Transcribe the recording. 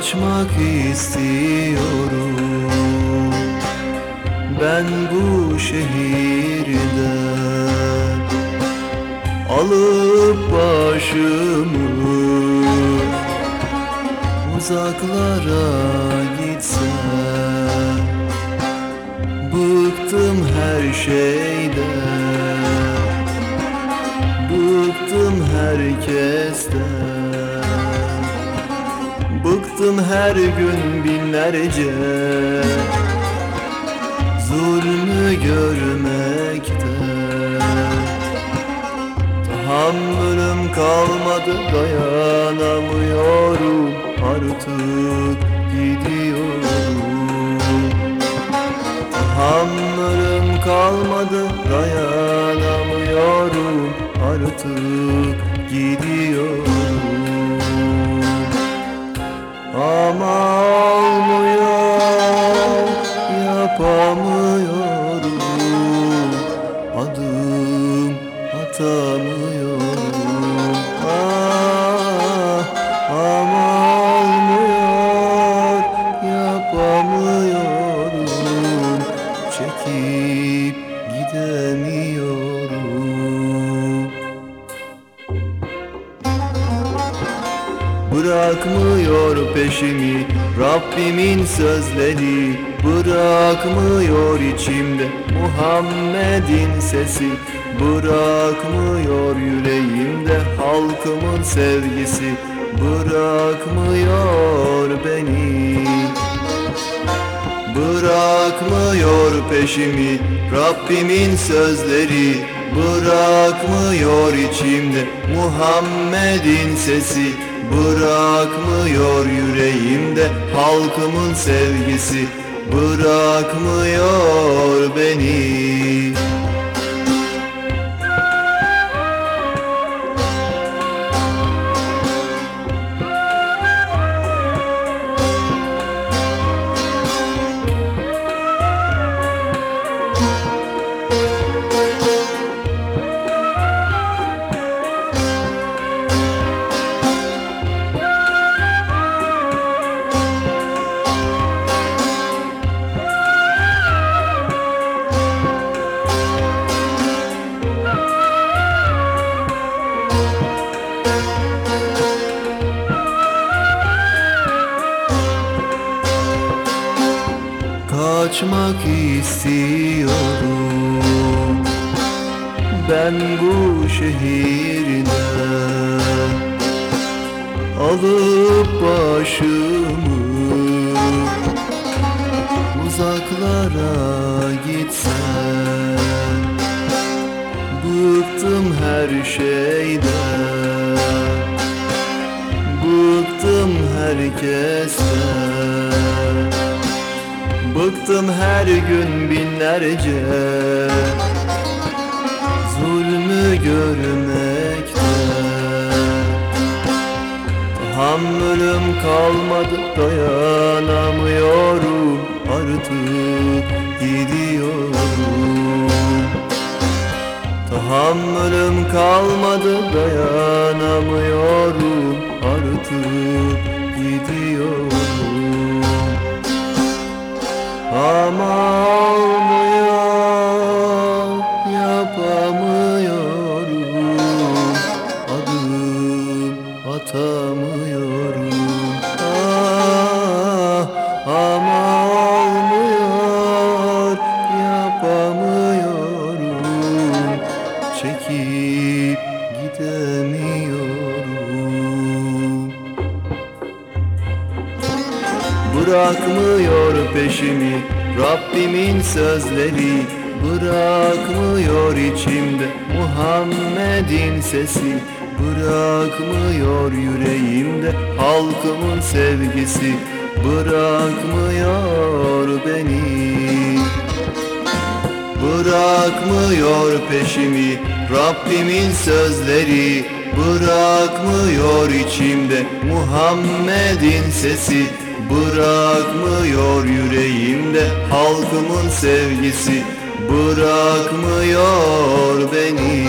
Kaçmak istiyorum. Ben bu şehirden Alıp başımı Uzaklara gitsem Bıktım her şeyden Bıktım herkesten Bıktım her gün binlerce. Zulmü görmekten Tahammülüm kalmadı dayanamıyorum Artık gidiyorum. Tahammülüm kalmadı dayanamıyorum Artık gidiyorum Bırakmıyor peşimi. Rabbimin sözleri Bırakmıyor içimde. Muhammed'in sesi Bırakmıyor yüreğimde. Halkımın sevgisi Bırakmıyor beni. Bırakmıyor peşimi. Rabbimin sözleri Bırakmıyor içimde. Muhammed'in sesi Bırakmıyor yüreğimde Halkımın sevgisi. Bırakmıyor beni Kaçmak istiyorum. Ben bu şehirden Alıp başımı Uzaklara gitsem Bıktım her şeyden Bıktım herkesten Bıktım her gün binlerce. Zulmü görmekten Tahammülüm kalmadı dayanamıyorum Artık gidiyorum. Tahammülüm kalmadı dayanamıyorum Artık gidiyorum Amen. Peşimi Rabbimin sözleri Bırakmıyor içimde. Muhammed'in sesi Bırakmıyor yüreğimde. Halkımın sevgisi Bırakmıyor beni. Bırakmıyor peşimi Rabbimin sözleri Bırakmıyor içimde. Muhammed'in sesi Bırakmıyor yüreğimde Halkımın sevgisi. Bırakmıyor beni